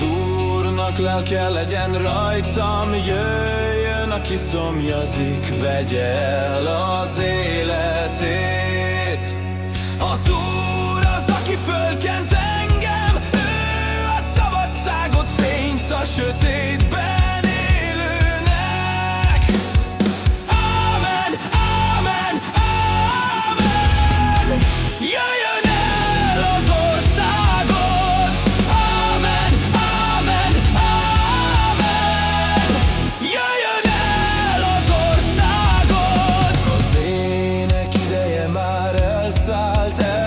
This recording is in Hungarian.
Az Úrnak lelke legyen rajtam, jöjjön, aki szomjazik, vegye el az életét. assaulted eh?